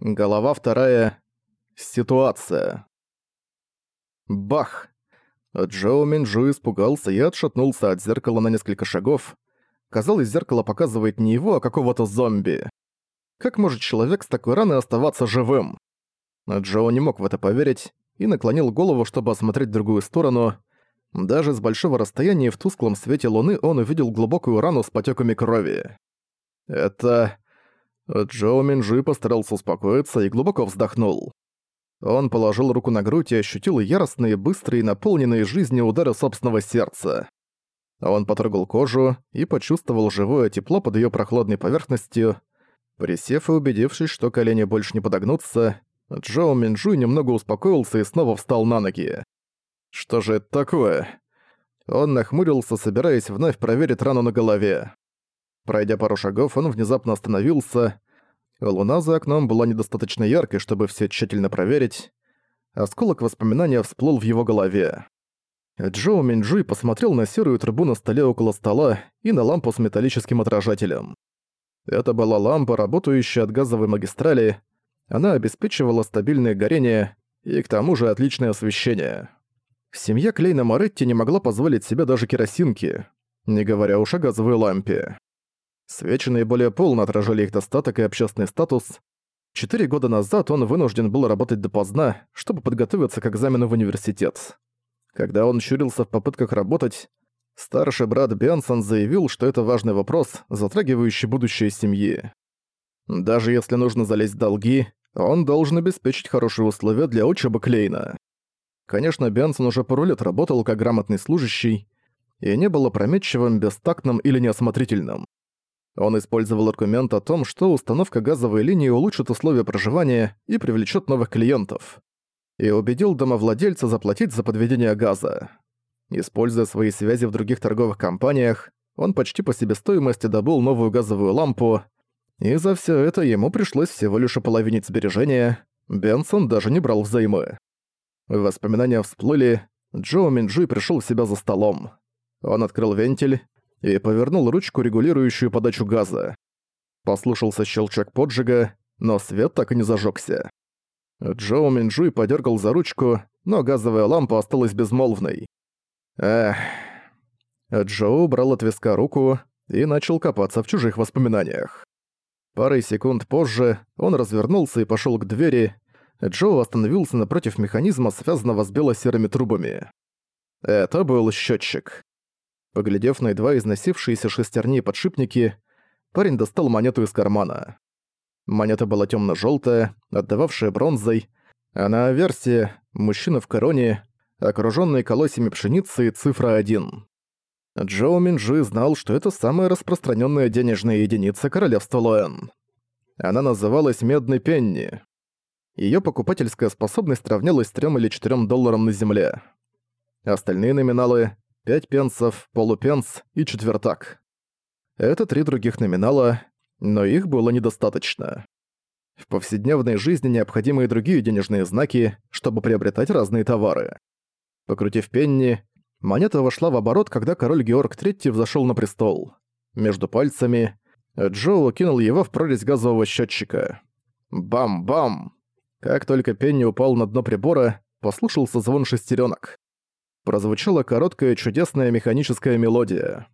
Голова вторая. Ситуация. Бах! Джоу Минджу испугался и отшатнулся от зеркала на несколько шагов. Казалось, зеркало показывает не его, а какого-то зомби. Как может человек с такой раной оставаться живым? Джоу не мог в это поверить и наклонил голову, чтобы осмотреть другую сторону. Даже с большого расстояния в тусклом свете луны он увидел глубокую рану с потеками крови. Это... Джоу Минджи постарался успокоиться и глубоко вздохнул. Он положил руку на грудь и ощутил яростные, быстрые, наполненные жизнью удары собственного сердца. Он потрогал кожу и почувствовал живое тепло под её прохладной поверхностью. Присев и убедившись, что колени больше не подогнутся, Джоу Минджуй немного успокоился и снова встал на ноги. Что же это такое? Он нахмурился, собираясь вновь проверить рану на голове. Пройдя пару шагов, он внезапно остановился. Луна за окном была недостаточно яркой, чтобы все тщательно проверить. Осколок воспоминания всплыл в его голове. Джоу Минджуй посмотрел на серую трубу на столе около стола и на лампу с металлическим отражателем. Это была лампа, работающая от газовой магистрали. Она обеспечивала стабильное горение и к тому же отличное освещение. Семья Клейна Моретти не могла позволить себе даже керосинки, не говоря уж о газовой лампе. Свечи наиболее полно отражали их достаток и общественный статус. Четыре года назад он вынужден был работать допоздна, чтобы подготовиться к экзамену в университет. Когда он щурился в попытках работать, старший брат Бенсон заявил, что это важный вопрос, затрагивающий будущее семьи. Даже если нужно залезть в долги, он должен обеспечить хорошие условия для учебы Клейна. Конечно, Бенсон уже пару лет работал как грамотный служащий и не был опрометчивым, бестактным или неосмотрительным. Он использовал аргумент о том, что установка газовой линии улучшит условия проживания и привлечет новых клиентов. И убедил домовладельца заплатить за подведение газа. Используя свои связи в других торговых компаниях, он почти по себестоимости добыл новую газовую лампу, и за все это ему пришлось всего лишь ополовинить сбережения, Бенсон даже не брал взаймы. Воспоминания всплыли, Джоу Минджи пришел в себя за столом. Он открыл вентиль, и повернул ручку, регулирующую подачу газа. Послушался щелчок поджига, но свет так и не зажёгся. Джоу Минджуй подергал за ручку, но газовая лампа осталась безмолвной. Эх. Джоу убрал от виска руку и начал копаться в чужих воспоминаниях. Парой секунд позже он развернулся и пошёл к двери. Джоу остановился напротив механизма, связанного с бело-серыми трубами. Это был счётчик. Поглядев на едва износившиеся шестерни и подшипники, парень достал монету из кармана. Монета была темно желтая отдававшая бронзой, а на версии «Мужчина в короне», окружённый колосьями пшеницы цифра 1. Джоу Минджи знал, что это самая распространенная денежная единица королевства Лоэн. Она называлась «Медный пенни». Ее покупательская способность равнялась 3 или 4 долларам на земле. Остальные номиналы пять пенсов, полупенс и четвертак. Это три других номинала, но их было недостаточно. В повседневной жизни необходимы и другие денежные знаки, чтобы приобретать разные товары. Покрутив пенни, монета вошла в оборот, когда король Георг III взошел на престол. Между пальцами Джоу кинул его в прорезь газового счетчика. Бам-бам! Как только пенни упал на дно прибора, послушался звон шестеренок прозвучала короткая чудесная механическая мелодия.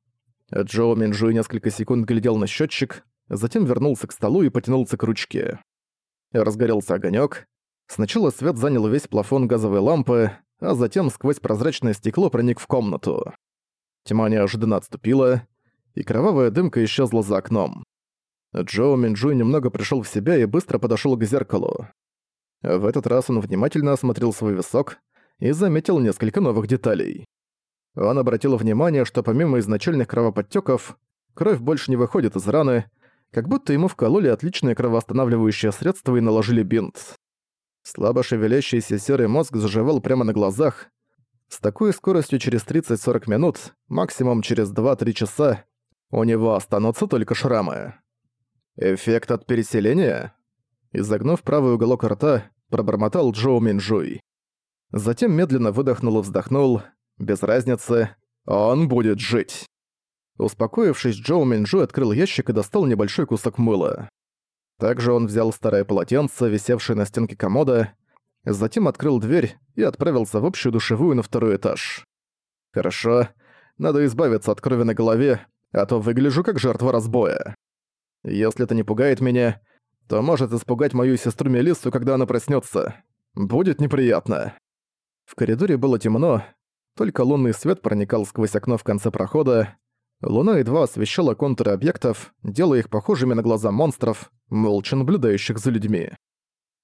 Джоу Минджуй несколько секунд глядел на счетчик, затем вернулся к столу и потянулся к ручке. Разгорелся огонек. Сначала свет занял весь плафон газовой лампы, а затем сквозь прозрачное стекло проник в комнату. Тьма неожиданно отступила, и кровавая дымка исчезла за окном. Джоу Минджуй немного пришел в себя и быстро подошел к зеркалу. В этот раз он внимательно осмотрел свой висок, и заметил несколько новых деталей. Он обратил внимание, что помимо изначальных кровоподтёков, кровь больше не выходит из раны, как будто ему вкололи отличное кровоостанавливающее средство и наложили бинт. Слабо шевелящийся серый мозг заживал прямо на глазах. С такой скоростью через 30-40 минут, максимум через 2-3 часа, у него останутся только шрамы. Эффект от переселения? Изогнув правый уголок рта, пробормотал Джоу Минджуй. Затем медленно выдохнул и вздохнул. Без разницы, он будет жить. Успокоившись, Джоу Минджу открыл ящик и достал небольшой кусок мыла. Также он взял старое полотенце, висевшее на стенке комода, затем открыл дверь и отправился в общую душевую на второй этаж. Хорошо, надо избавиться от крови на голове, а то выгляжу как жертва разбоя. Если это не пугает меня, то может испугать мою сестру Мелиссу, когда она проснется. Будет неприятно. В коридоре было темно, только лунный свет проникал сквозь окно в конце прохода. Луна едва освещала контуры объектов, делая их похожими на глаза монстров, молча наблюдающих за людьми.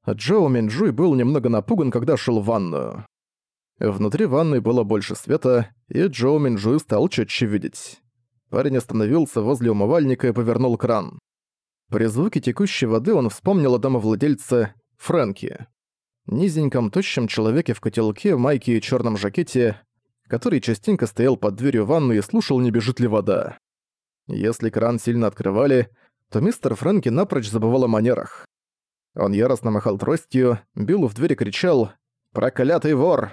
Джоу Минджуй был немного напуган, когда шел в ванную. Внутри ванной было больше света, и Джоу Минджуй стал четче видеть. Парень остановился возле умывальника и повернул кран. При звуке текущей воды он вспомнил о домовладельце Фрэнки. Низеньком, тощем человеке в котелке, майке и черном жакете, который частенько стоял под дверью ванны и слушал, не бежит ли вода. Если кран сильно открывали, то мистер Фрэнки напрочь забывал о манерах. Он яростно махал тростью, бил в дверь и кричал «Проклятый вор!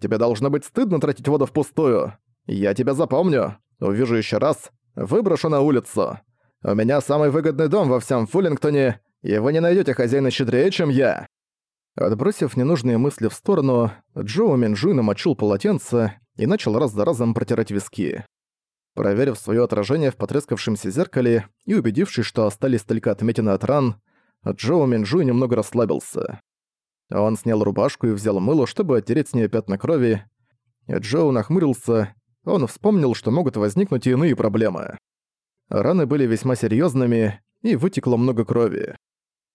Тебе должно быть стыдно тратить воду впустую! Я тебя запомню! Увижу еще раз, выброшу на улицу! У меня самый выгодный дом во всем Фуллингтоне, и вы не найдете хозяина щедрее, чем я!» Отбросив ненужные мысли в сторону, Джоу Минджуй намочил полотенце и начал раз за разом протирать виски. Проверив свое отражение в потрескавшемся зеркале и убедившись, что остались только отметины от ран, Джоу Минджуй немного расслабился. Он снял рубашку и взял мыло, чтобы оттереть с нее пятна крови. Джоу нахмурился, он вспомнил, что могут возникнуть и иные проблемы. Раны были весьма серьезными, и вытекло много крови.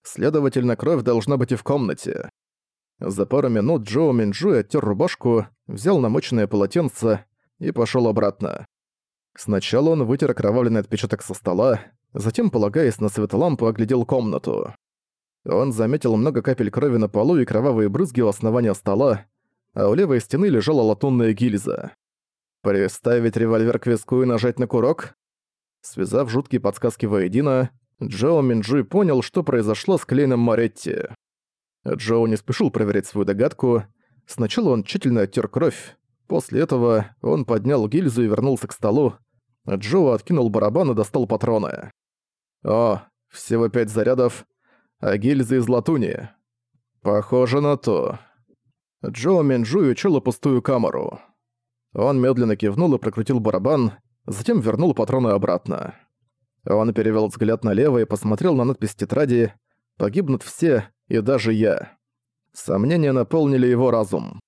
Следовательно, кровь должна быть и в комнате. За пару минут Джоу Минджуй оттер рубашку, взял намоченное полотенце и пошел обратно. Сначала он вытер окровавленный отпечаток со стола, затем, полагаясь на светолампу, оглядел комнату. Он заметил много капель крови на полу и кровавые брызги у основания стола, а у левой стены лежала латунная гильза. «Приставить револьвер к виску и нажать на курок?» Связав жуткие подсказки воедино, Джоу Минджуй понял, что произошло с Клейном Моретти. Джоу не спешил проверять свою догадку. Сначала он тщательно оттер кровь. После этого он поднял гильзу и вернулся к столу. Джоу откинул барабан и достал патроны. «О, всего пять зарядов а гильзы из латуни. Похоже на то. Джо Минджуй учула пустую камеру. Он медленно кивнул и прокрутил барабан, затем вернул патроны обратно. Он перевел взгляд налево и посмотрел на надпись тетради «Погибнут все, и даже я». Сомнения наполнили его разум.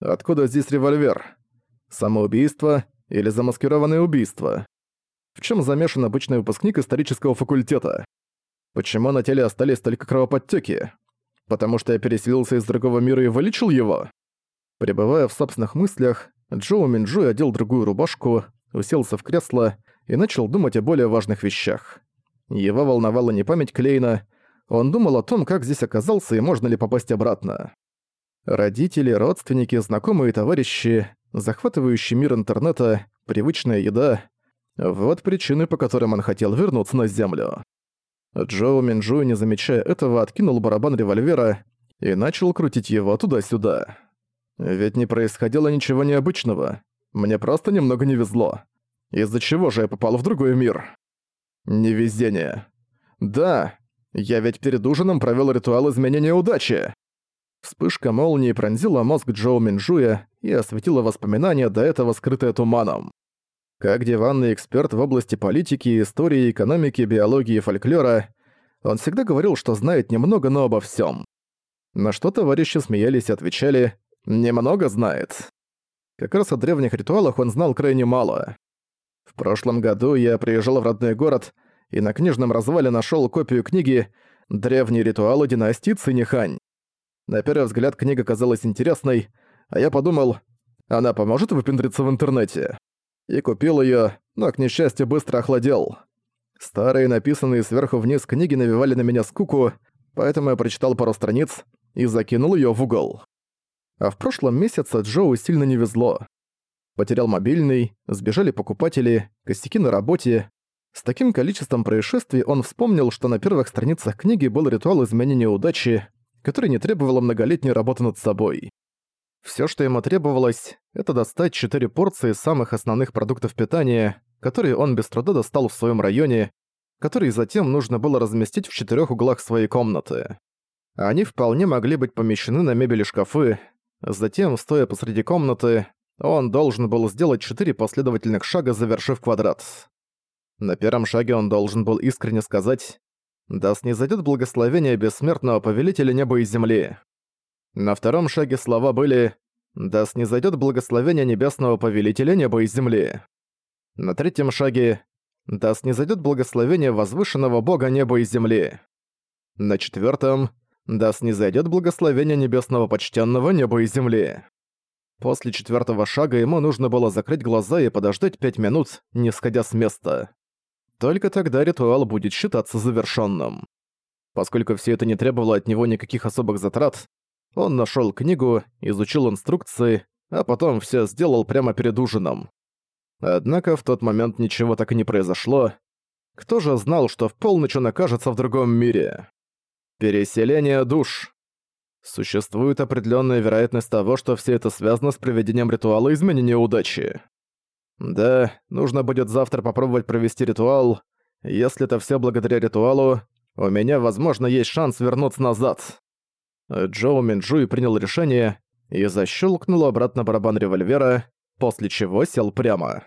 Откуда здесь револьвер? Самоубийство или замаскированное убийство? В чем замешан обычный выпускник исторического факультета? Почему на теле остались только кровоподтёки? Потому что я переселился из другого мира и вылечил его? Пребывая в собственных мыслях, Джоу Минджуй одел другую рубашку, уселся в кресло и начал думать о более важных вещах. Его волновала не память Клейна, он думал о том, как здесь оказался и можно ли попасть обратно. Родители, родственники, знакомые товарищи, захватывающий мир интернета, привычная еда — вот причины, по которым он хотел вернуться на Землю. Джоу Минджуй, не замечая этого, откинул барабан револьвера и начал крутить его туда-сюда. Ведь не происходило ничего необычного. Мне просто немного не везло. Из-за чего же я попал в другой мир? Невезение. Да, я ведь перед ужином провёл ритуал изменения удачи. Вспышка молнии пронзила мозг Джоу Минджуя и осветила воспоминания, до этого скрытые туманом. Как диванный эксперт в области политики, истории, экономики, биологии и фольклора, он всегда говорил, что знает немного, но обо всем. На что товарищи смеялись и отвечали «немного знает». Как раз о древних ритуалах он знал крайне мало. В прошлом году я приезжал в родной город и на книжном развале нашел копию книги «Древние ритуалы династии Цинихань». На первый взгляд книга казалась интересной, а я подумал, она поможет выпендриться в интернете и купил её, но, к несчастью, быстро охладел. Старые, написанные сверху вниз книги навевали на меня скуку, поэтому я прочитал пару страниц и закинул её в угол. А в прошлом месяце Джоу сильно не везло. Потерял мобильный, сбежали покупатели, косяки на работе. С таким количеством происшествий он вспомнил, что на первых страницах книги был ритуал изменения удачи, который не требовал многолетней работы над собой. Всё, что ему требовалось, это достать четыре порции самых основных продуктов питания, которые он без труда достал в своём районе, которые затем нужно было разместить в четырех углах своей комнаты. Они вполне могли быть помещены на мебели шкафы, затем, стоя посреди комнаты, он должен был сделать четыре последовательных шага, завершив квадрат. На первом шаге он должен был искренне сказать «Да снизойдет благословение бессмертного повелителя неба и земли». На втором шаге слова были «Да снизойдет благословение небесного повелителя неба и земли». На третьем шаге «Да снизойдет благословение возвышенного бога неба и земли». На четвертом «Да снизойдет благословение небесного почтенного неба и земли». После четвертого шага ему нужно было закрыть глаза и подождать пять минут, не сходя с места. Только тогда ритуал будет считаться завершенным. Поскольку все это не требовало от него никаких особых затрат, он нашел книгу, изучил инструкции, а потом все сделал прямо перед ужином. Однако в тот момент ничего так и не произошло. Кто же знал, что в полночь он окажется в другом мире? Переселение душ. Существует определенная вероятность того, что все это связано с проведением ритуала изменения удачи. Да, нужно будет завтра попробовать провести ритуал. Если это все благодаря ритуалу, у меня, возможно, есть шанс вернуться назад. Джоу Минджуи принял решение и защелкнул обратно барабан револьвера, после чего сел прямо.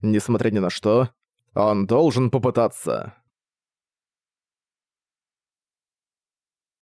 Несмотря ни на что, он должен попытаться.